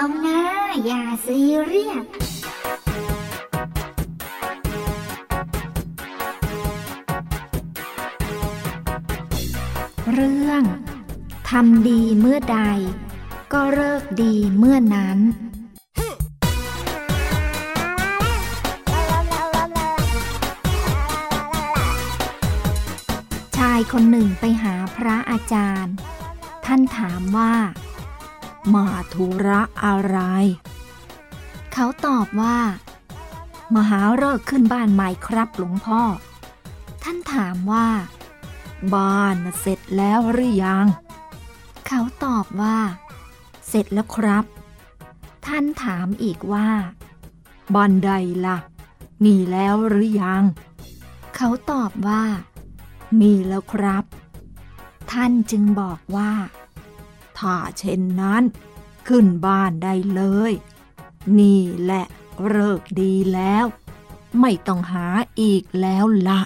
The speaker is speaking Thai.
อย่าซีเรียสเรื่องทำดีเมื่อใด ก็เลิกดีเมื่อนั้นชายคนหนึ่งไปหาพระอาจารย์ ท่านถามว่า มาธุระอะไร เขาตอบว่า มหาเลิกขึ้นบ้านใหม่ครับหลวงพ่อ ท่านถามว่า บ้านเสร็จแล้วหรือยัง เขาตอบว่า เสร็จแล้วครับ ท่านถามอีกว่าบ้านใดล่ะ มีแล้วหรือยัง เขาตอบว่า มีแล้วครับ ท่านจึงบอกว่า ถ้าเช่นนั้น ขึ้นบ้านได้เลย นี่แหละเลิกดีแล้ว ไม่ต้องหาอีกแล้วละ